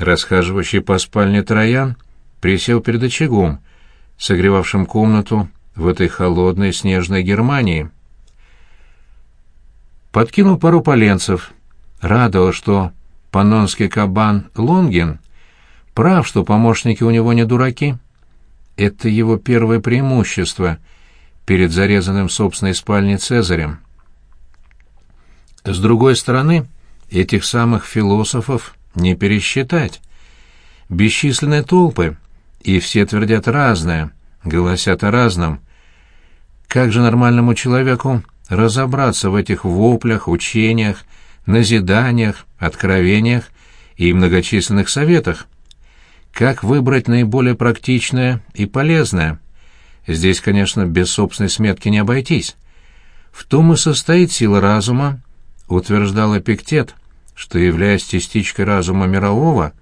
Расхаживающий по спальне Троян присел перед очагом, согревавшим комнату в этой холодной снежной Германии. Подкинул пару поленцев. Радовало, что панонский кабан Лонгин прав, что помощники у него не дураки. Это его первое преимущество перед зарезанным в собственной спальне Цезарем. С другой стороны, этих самых философов не пересчитать. Бесчисленные толпы, и все твердят разное, голосят о разном. Как же нормальному человеку разобраться в этих воплях, учениях, назиданиях, откровениях и многочисленных советах? Как выбрать наиболее практичное и полезное? Здесь, конечно, без собственной сметки не обойтись. В том и состоит сила разума, утверждал Эпиктет, что, являясь частичкой разума мирового,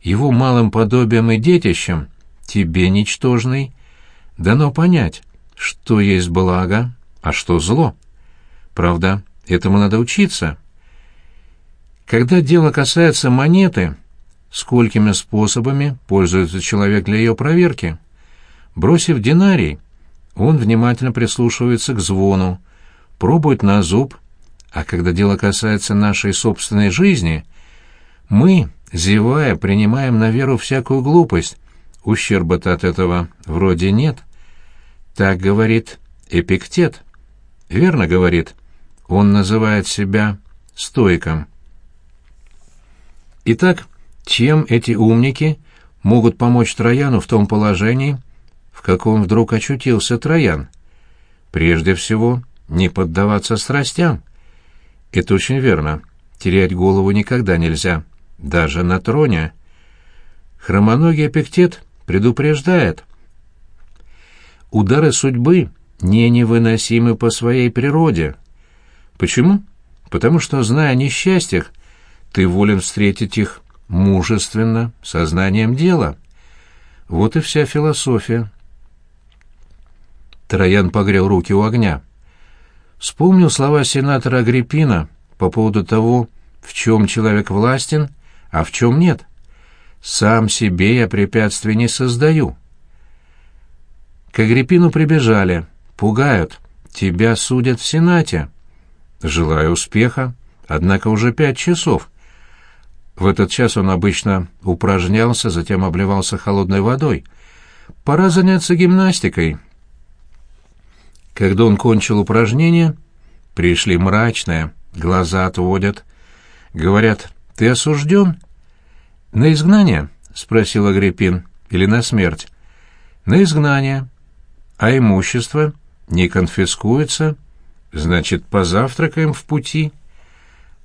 его малым подобием и детищем, тебе, ничтожный, дано понять, что есть благо, а что зло. Правда, этому надо учиться. Когда дело касается монеты, сколькими способами пользуется человек для ее проверки? Бросив динарий, он внимательно прислушивается к звону, пробует на зуб а когда дело касается нашей собственной жизни, мы, зевая, принимаем на веру всякую глупость. Ущерба-то от этого вроде нет. Так говорит Эпиктет. Верно говорит. Он называет себя стоиком. Итак, чем эти умники могут помочь Трояну в том положении, в каком вдруг очутился Троян? Прежде всего, не поддаваться страстям — это очень верно. Терять голову никогда нельзя, даже на троне. Хромоногий Эпиктет предупреждает. Удары судьбы не невыносимы по своей природе. Почему? Потому что, зная о несчастьях, ты волен встретить их мужественно, сознанием дела. Вот и вся философия. Троян погрел руки у огня. Вспомнил слова сенатора Агриппина по поводу того, в чем человек властен, а в чем нет. Сам себе я препятствий не создаю. К Агриппину прибежали, пугают. Тебя судят в Сенате. Желаю успеха, однако уже пять часов. В этот час он обычно упражнялся, затем обливался холодной водой. Пора заняться гимнастикой. Когда он кончил упражнение, пришли мрачные, глаза отводят. Говорят, ты осужден? На изгнание? Спросил Агриппин. Или на смерть? На изгнание. А имущество не конфискуется? Значит, позавтракаем в пути.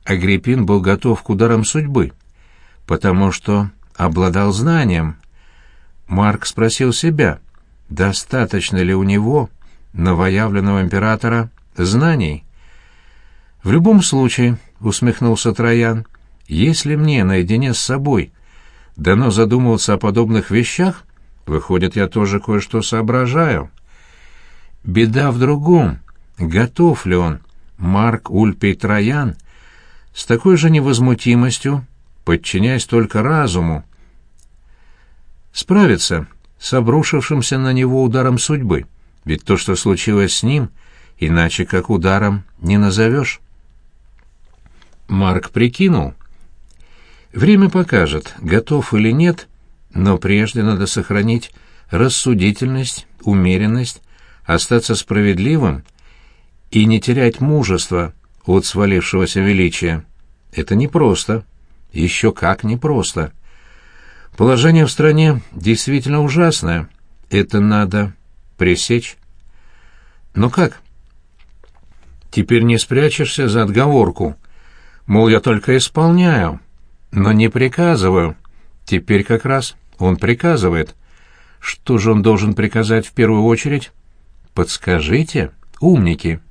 Агриппин был готов к ударам судьбы, потому что обладал знанием. Марк спросил себя, достаточно ли у него новоявленного императора знаний. В любом случае, усмехнулся Троян, если мне наедине с собой дано задумываться о подобных вещах, выходит, я тоже кое-что соображаю. Беда в другом. Готов ли он, Марк Ульпий Троян, с такой же невозмутимостью, подчиняясь только разуму, справиться с обрушившимся на него ударом судьбы? Ведь то, что случилось с ним, иначе как ударом не назовешь. Марк прикинул. Время покажет, готов или нет, но прежде надо сохранить рассудительность, умеренность, остаться справедливым и не терять мужества от свалившегося величия. Это непросто. Еще как непросто. Положение в стране действительно ужасное. Это надо пресечь. Но как? Теперь не спрячешься за отговорку. Мол, я только исполняю, но не приказываю. Теперь как раз он приказывает. Что же он должен приказать в первую очередь? Подскажите, умники.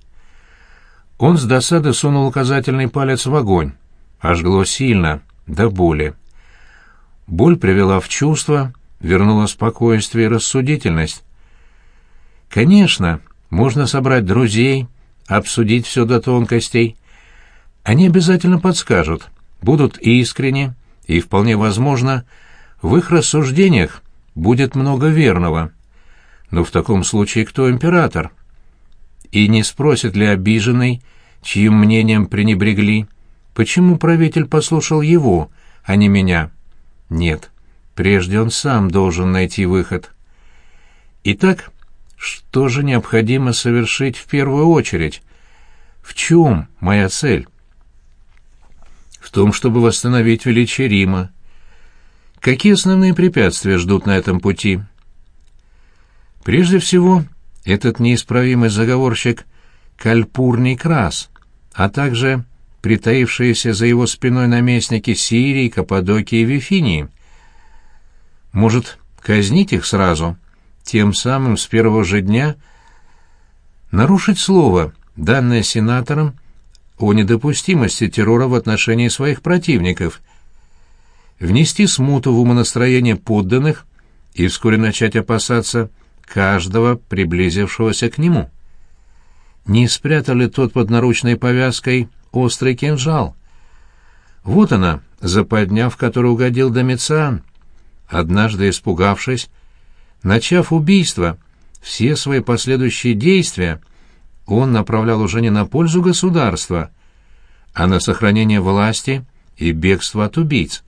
Он с досады сунул указательный палец в огонь. Ожгло сильно, до боли. Боль привела в чувство, вернула спокойствие и рассудительность. Конечно, можно собрать друзей, обсудить все до тонкостей. Они обязательно подскажут, будут искренни и, вполне возможно, в их рассуждениях будет много верного. Но в таком случае кто император? И не спросит ли обиженный, чьим мнением пренебрегли, почему правитель послушал его, а не меня? Нет, прежде он сам должен найти выход. Итак, что же необходимо совершить в первую очередь? В чем моя цель? В том, чтобы восстановить величие Рима. Какие основные препятствия ждут на этом пути? Прежде всего, этот неисправимый заговорщик Кальпурний Крас, а также притаившиеся за его спиной наместники Сирии, Каппадокии и Вифинии. Может, казнить их сразу, тем самым с первого же дня нарушить слово, данное сенатором о недопустимости террора в отношении своих противников, внести смуту в умонастроение подданных и вскоре начать опасаться каждого приблизившегося к нему. Не спрятал ли тот под наручной повязкой острый кинжал? Вот она, западня, в которую угодил Домициан. Однажды испугавшись, начав убийство, все свои последующие действия он направлял уже не на пользу государства, а на сохранение власти и бегство от убийц.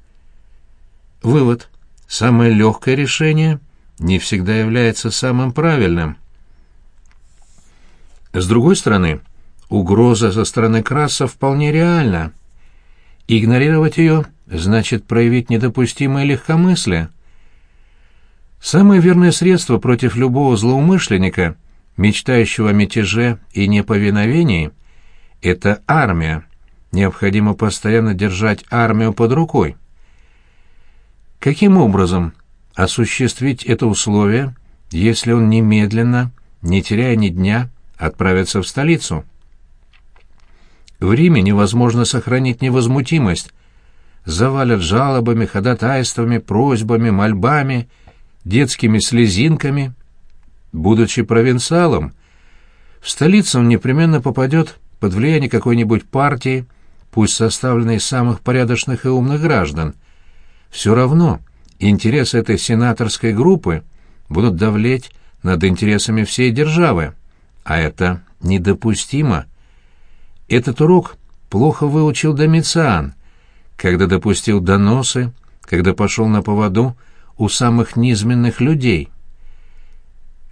Вывод. Самое легкое решение не всегда является самым правильным. С другой стороны, угроза со стороны Краса вполне реальна. Игнорировать ее значит проявить недопустимое легкомыслие. Самое верное средство против любого злоумышленника, мечтающего о мятеже и неповиновении, это армия. Необходимо постоянно держать армию под рукой. Каким образом осуществить это условие, если он немедленно, не теряя ни дня, отправится в столицу? В Риме невозможно сохранить невозмутимость. Завалят жалобами, ходатайствами, просьбами, мольбами, детскими слезинками. Будучи провинциалом, в столицу он непременно попадет под влияние какой-нибудь партии, пусть составленной из самых порядочных и умных граждан. Все равно интересы этой сенаторской группы будут давлеть над интересами всей державы, а это недопустимо. Этот урок плохо выучил Домициан, когда допустил доносы, когда пошел на поводу у самых низменных людей.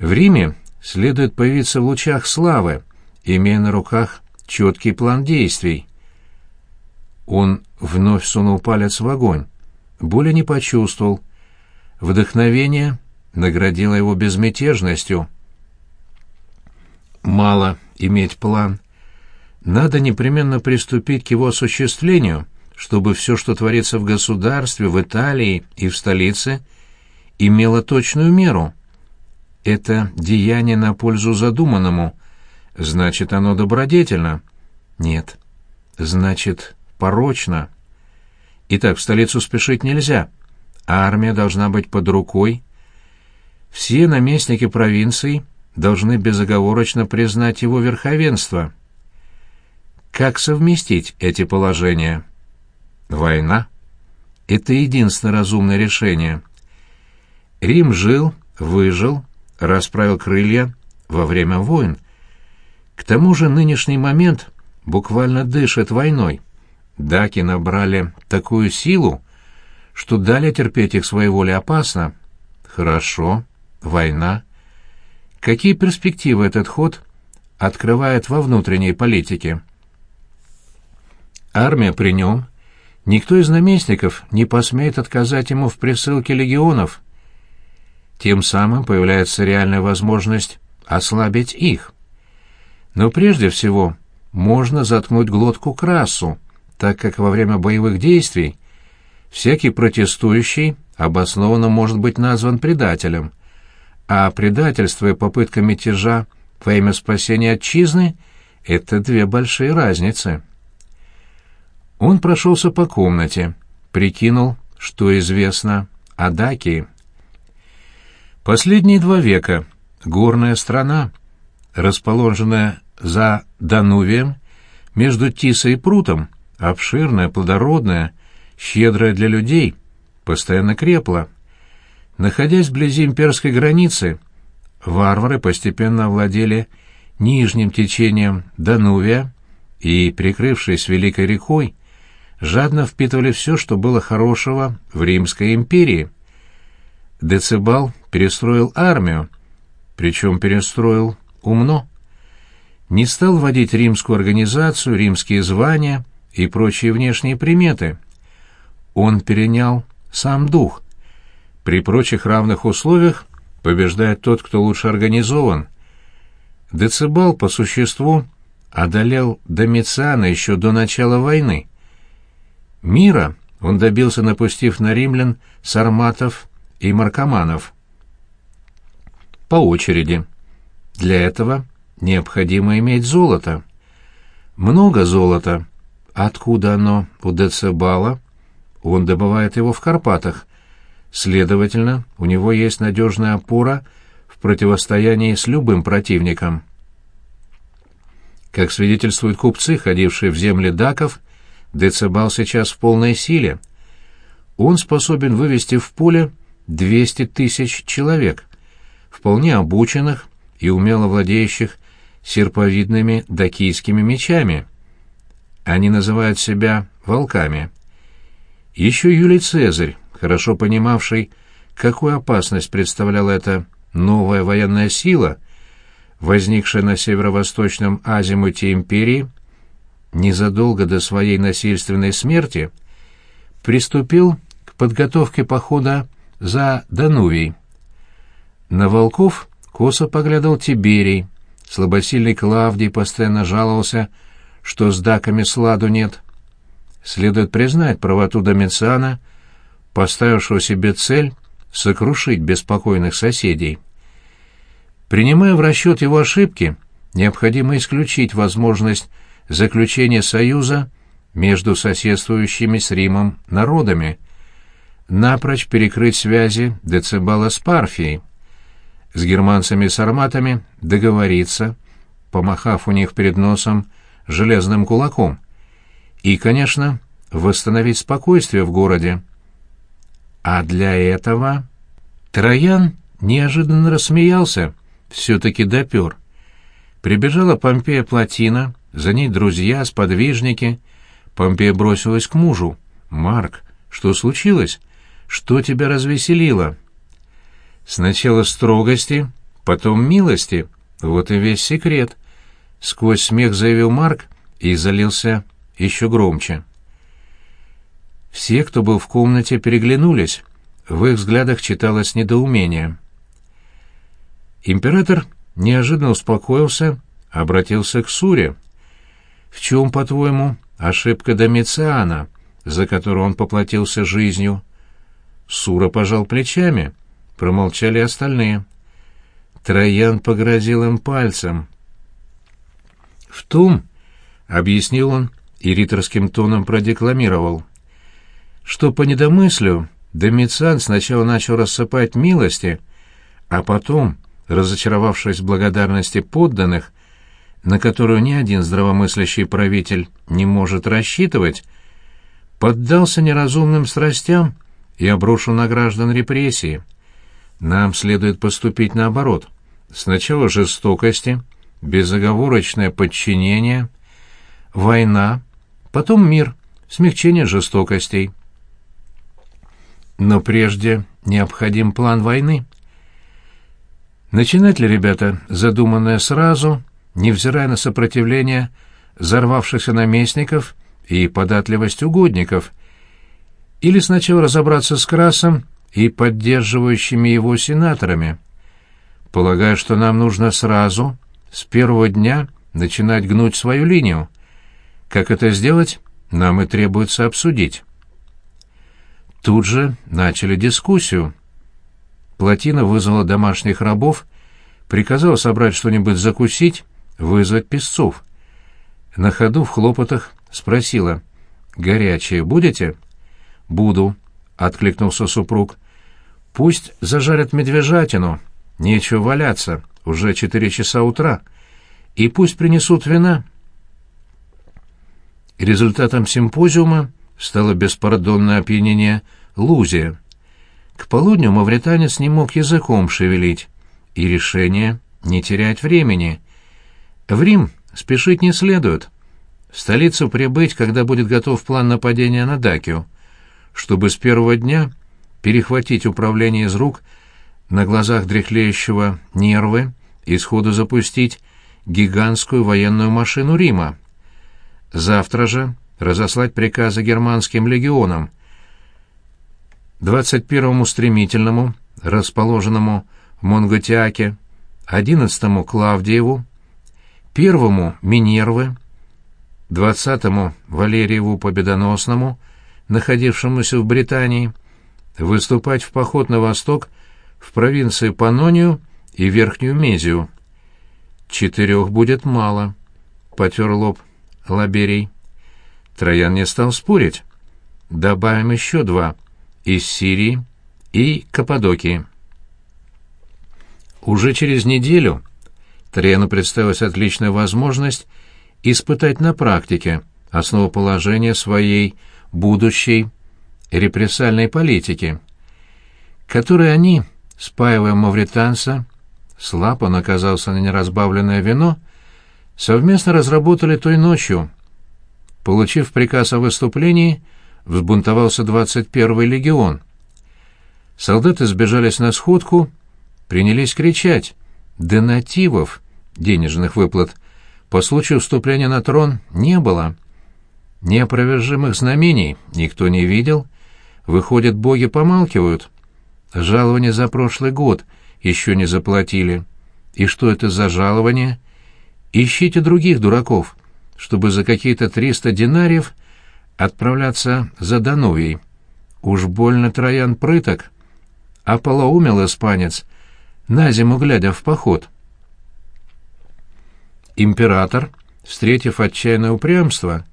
В Риме следует появиться в лучах славы, имея на руках четкий план действий. Он вновь сунул палец в огонь боли не почувствовал. Вдохновение наградило его безмятежностью. Мало иметь план. Надо непременно приступить к его осуществлению, чтобы все, что творится в государстве, в Италии и в столице, имело точную меру. Это деяние на пользу задуманному. Значит, оно добродетельно. Нет. Значит, порочно. Итак, в столицу спешить нельзя. Армия должна быть под рукой. Все наместники провинций должны безоговорочно признать его верховенство. Как совместить эти положения? Война. Это единственное разумное решение. Рим жил, выжил, расправил крылья во время войн. К тому же нынешний момент буквально дышит войной. Даки набрали такую силу, что далее терпеть их своей воле опасно. Хорошо, война. Какие перспективы этот ход открывает во внутренней политике? Армия при нем. Никто из наместников не посмеет отказать ему в присылке легионов. Тем самым появляется реальная возможность ослабить их. Но прежде всего можно заткнуть глотку красу, так как во время боевых действий всякий протестующий обоснованно может быть назван предателем, а предательство и попытка мятежа во имя спасения отчизны — это две большие разницы. Он прошелся по комнате, прикинул, что известно о Дакии. Последние два века горная страна, расположенная за Данувием, между Тисой и Прутом, обширная, плодородная, щедрая для людей, постоянно крепла. Находясь вблизи имперской границы, варвары постепенно овладели нижним течением Данувия и, прикрывшись Великой рекой, жадно впитывали все, что было хорошего в Римской империи. Децибал перестроил армию, причем перестроил умно. Не стал вводить римскую организацию, римские звания и прочие внешние приметы. Он перенял сам дух. При прочих равных условиях побеждает тот, кто лучше организован. Децибал, по существу, одолел Домициана еще до начала войны. Мира он добился, напустив на римлян сарматов и маркоманов. По очереди. Для этого необходимо иметь золото. Много золота. Откуда оно у Децибала? Он добывает его в Карпатах. Следовательно, у него есть надежная опора в противостоянии с любым противником. Как свидетельствуют купцы, ходившие в земли даков, Децибал сейчас в полной силе. Он способен вывести в поле 200 тысяч человек, вполне обученных и умело владеющих серповидными дакийскими мечами. Они называют себя волками. Еще Юлий Цезарь, хорошо понимавший, какую опасность представляла эта новая военная сила, возникшая на северо-восточном азимуте империи, незадолго до своей насильственной смерти, приступил к подготовке похода за Данувий. На волков косо поглядывал Тиберий, слабосильный Клавдий постоянно жаловался, что с даками сладу нет. Следует признать правоту Домициана, поставившего себе цель сокрушить беспокойных соседей. Принимая в расчет его ошибки, необходимо исключить возможность заключения союза между соседствующими с Римом народами, напрочь перекрыть связи Децибала с Парфией, с германцами и сарматами договориться, помахав у них перед носом железным кулаком, и, конечно, восстановить спокойствие в городе. А для этого Троян неожиданно рассмеялся, все-таки допер. Прибежала Помпея Платина, за ней друзья, сподвижники. Помпея бросилась к мужу. «Марк, что случилось? Что тебя развеселило?» «Сначала строгости, потом милости. Вот и весь секрет», — сквозь смех заявил Марк и залился еще громче. Все, кто был в комнате, переглянулись. В их взглядах читалось недоумение. Император неожиданно успокоился, обратился к Суре. «В чем, по-твоему, ошибка Домициана, за которую он поплатился жизнью?» Сура пожал плечами, промолчали остальные. Троян погрозил им пальцем. «В том, — объяснил он и риторским тоном продекламировал, — что по недомыслию Домициан сначала начал рассыпать милости, а потом, разочаровавшись в благодарности подданных, на которую ни один здравомыслящий правитель не может рассчитывать, поддался неразумным страстям и обрушил на граждан репрессии. Нам следует поступить наоборот. Сначала жестокости, безоговорочное подчинение, война, потом мир, смягчение жестокостей. Но прежде необходим план войны. Начинать ли, ребята, задуманное сразу, невзирая на сопротивление взорвавшихся наместников и податливость угодников, или сначала разобраться с Красом и поддерживающими его сенаторами? Полагаю, что нам нужно сразу, с первого дня, начинать гнуть свою линию. Как это сделать, нам и требуется обсудить. Тут же начали дискуссию. Плотина вызвала домашних рабов, приказала собрать что-нибудь закусить, вызвать песцов. На ходу в хлопотах спросила, «Горячее будете?» «Буду», — откликнулся супруг. «Пусть зажарят медвежатину, нечего валяться, уже четыре часа утра, и пусть принесут вина». Результатом симпозиума стало беспардонное опьянение Лузия. К полудню мавританец не мог языком шевелить, и решение не терять времени. В Рим спешить не следует. В столицу прибыть, когда будет готов план нападения на Дакию, чтобы с первого дня перехватить управление из рук на глазах дряхлеющего нервы и сходу запустить гигантскую военную машину Рима. Завтра же разослать приказы германским легионам, 21-му стремительному, расположенному в Монготиаке, 11-му Клавдиеву, 1-му Минервы, 20-му Валериеву Победоносному, находившемуся в Британии, выступать в поход на восток в провинции Панонию и Верхнюю Мезию. «Четырех будет мало», — потер лоб Лаберий. Троян не стал спорить. «Добавим еще два. Из Сирии и Каппадокии». Уже через неделю Трояну представилась отличная возможность испытать на практике основоположение своей будущей репрессальной политики, которой они, спаивая мавританца, слаб он оказался на неразбавленное вино, совместно разработали той ночью. Получив приказ о выступлении, взбунтовался 21-й легион. Солдаты сбежались на сходку, принялись кричать «Донативов!» денежных выплат по случаю вступления на трон не было. Неопровержимых знамений никто не видел. Выходит, боги помалкивают. Жалование за прошлый год еще не заплатили. И что это за жалование? Ищите других дураков, чтобы за какие-то триста динариев отправляться за Дановией. Уж больно Троян прыток. А полоумел испанец, на зиму глядя в поход. Император, встретив отчаянное упрямство,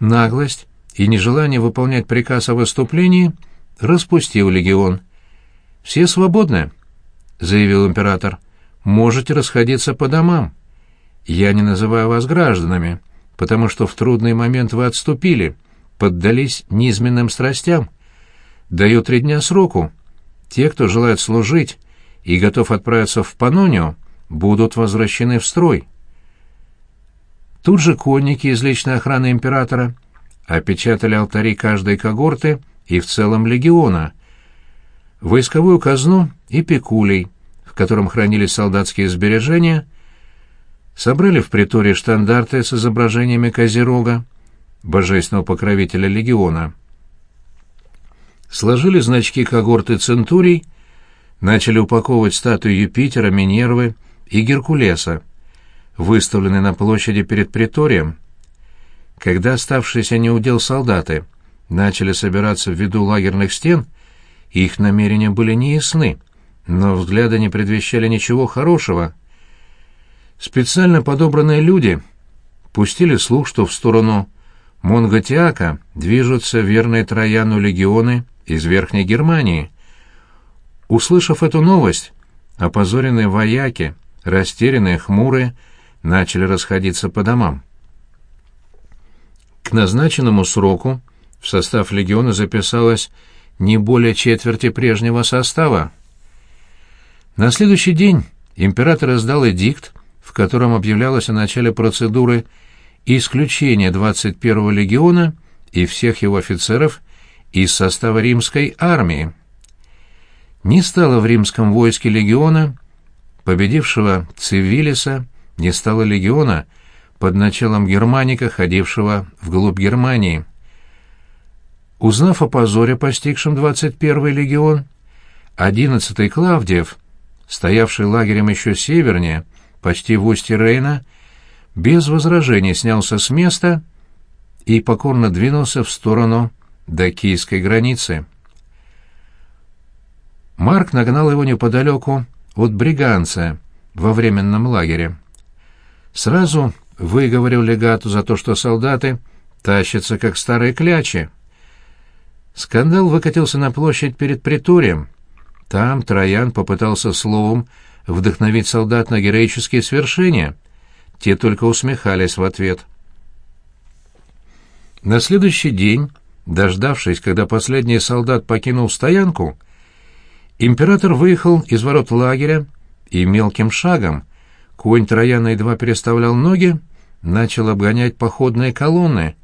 наглость и нежелание выполнять приказ о выступлении, распустил легион. «Все свободны», — заявил император. «Можете расходиться по домам. Я не называю вас гражданами, потому что в трудный момент вы отступили, поддались низменным страстям. Даю три дня сроку. Те, кто желает служить и готов отправиться в Панонию, будут возвращены в строй». Тут же конники из личной охраны императора опечатали алтари каждой когорты и в целом легиона, войсковую казну и пекулей, в котором хранились солдатские сбережения, собрали в приторе штандарты с изображениями Козерога, божественного покровителя легиона. Сложили значки когорты центурий, начали упаковывать статуи Юпитера, Минервы и Геркулеса, выставленные на площади перед приторием. Когда оставшиеся неудел солдаты начали собираться в виду лагерных стен, их намерения были неясны, но взгляды не предвещали ничего хорошего. Специально подобранные люди пустили слух, что в сторону Монготиака движутся верные Трояну легионы из Верхней Германии. Услышав эту новость, опозоренные вояки, растерянные, хмурые, начали расходиться по домам. К назначенному сроку в состав легиона записалось не более четверти прежнего состава. На следующий день император издал эдикт, в котором объявлялось о начале процедуры исключения 21-го легиона и всех его офицеров из состава римской армии. Не стало в римском войске легиона, победившего Цивилиса, не стало легиона под началом германика, ходившего вглубь Германии. Узнав о позоре, постигшем 21-й легион, 11-й Клавдиев, стоявший лагерем еще севернее, почти в устье Рейна, без возражений снялся с места и покорно двинулся в сторону дакийской границы. Марк нагнал его неподалеку от Бриганца во временном лагере. Сразу выговорил легату за то, что солдаты тащатся, как старые клячи. Скандал выкатился на площадь перед приторием. Там Троян попытался словом вдохновить солдат на героические свершения. Те только усмехались в ответ. На следующий день Дождавшись, когда последний солдат покинул стоянку, император выехал из ворот лагеря и мелким шагом, конь Трояна едва переставлял ноги, начал обгонять походные колонны.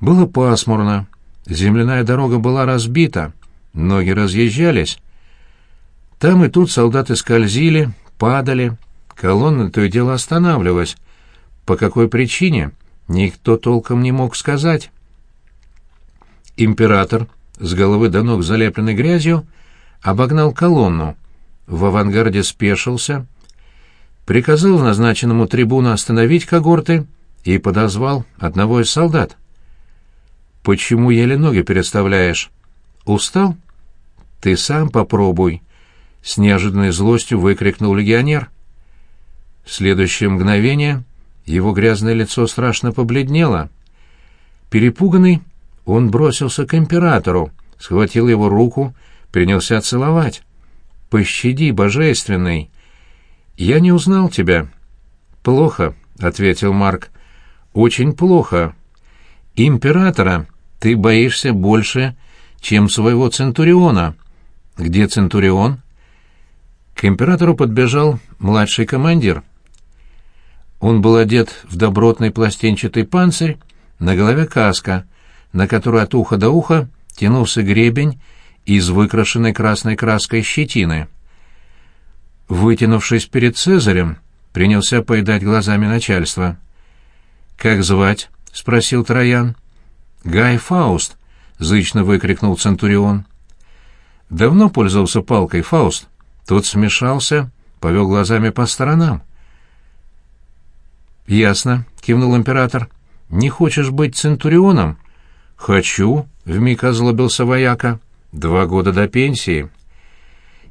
Было пасмурно, земляная дорога была разбита, ноги разъезжались. Там и тут солдаты скользили, падали, колонна то и дело останавливалась. По какой причине, никто толком не мог сказать. Император, с головы до ног залепленный грязью, обогнал колонну, в авангарде спешился, приказал назначенному трибуну остановить когорты и подозвал одного из солдат. «Почему еле ноги переставляешь? Устал? Ты сам попробуй!» С неожиданной злостью выкрикнул легионер. В следующее мгновение его грязное лицо страшно побледнело. Перепуганный, он бросился к императору, схватил его руку, принялся целовать. «Пощади, божественный!» «Я не узнал тебя». «Плохо», — ответил Марк. «Очень плохо. Императора ты боишься больше, чем своего Центуриона». «Где Центурион?» К императору подбежал младший командир. Он был одет в добротный пластинчатый панцирь, на голове каска, на которой от уха до уха тянулся гребень из выкрашенной красной краской щетины. Вытянувшись перед Цезарем, принялся поедать глазами начальства. «Как звать?» — спросил Троян. «Гай Фауст!» — зычно выкрикнул Центурион. «Давно пользовался палкой, Фауст?» Тот смешался, повел глазами по сторонам. «Ясно», — кивнул император. «Не хочешь быть Центурионом?» «Хочу», — вмиг озлобился вояка. «Два года до пенсии».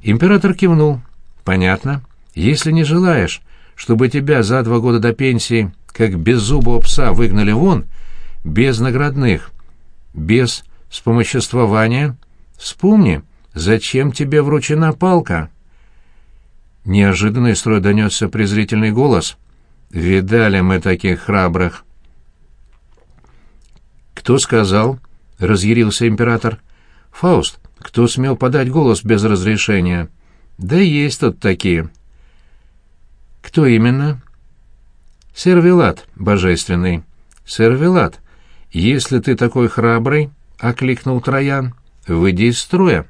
Император кивнул. «Понятно. Если не желаешь, чтобы тебя за два года до пенсии, как беззубого пса, выгнали вон, без наградных, без вспомоществования, вспомни, зачем тебе вручена палка?» Неожиданно из строя донесся презрительный голос. «Видали мы таких храбрых!» «Кто сказал?» — разъярился император. «Фауст, кто смел подать голос без разрешения?» «Да есть тут такие». «Кто именно?» «Сервелат, божественный». «Сервелат, если ты такой храбрый», — окликнул Троян, — «выйди из строя».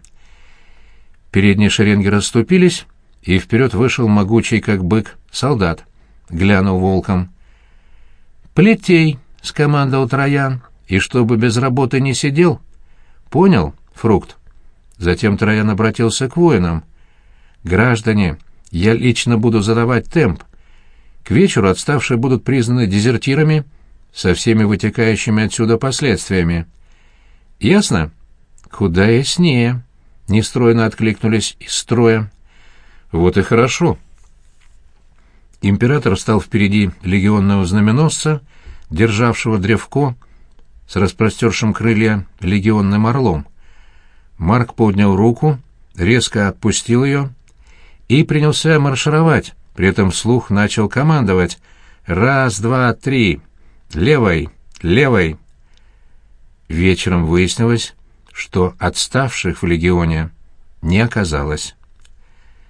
Передние шеренги расступились, и вперед вышел могучий, как бык, солдат. Глянул волком. «Плетей!» — скомандовал Троян и чтобы без работы не сидел. Понял, фрукт? Затем Троян обратился к воинам. Граждане, я лично буду задавать темп. К вечеру отставшие будут признаны дезертирами со всеми вытекающими отсюда последствиями. Ясно? Куда яснее. Нестройно откликнулись из строя. Вот и хорошо. Император встал впереди легионного знаменосца, державшего древко, с распростершим крылья легионным орлом. Марк поднял руку, резко отпустил ее и принялся маршировать, при этом вслух начал командовать «Раз, два, три! Левой! Левой!» Вечером выяснилось, что отставших в легионе не оказалось.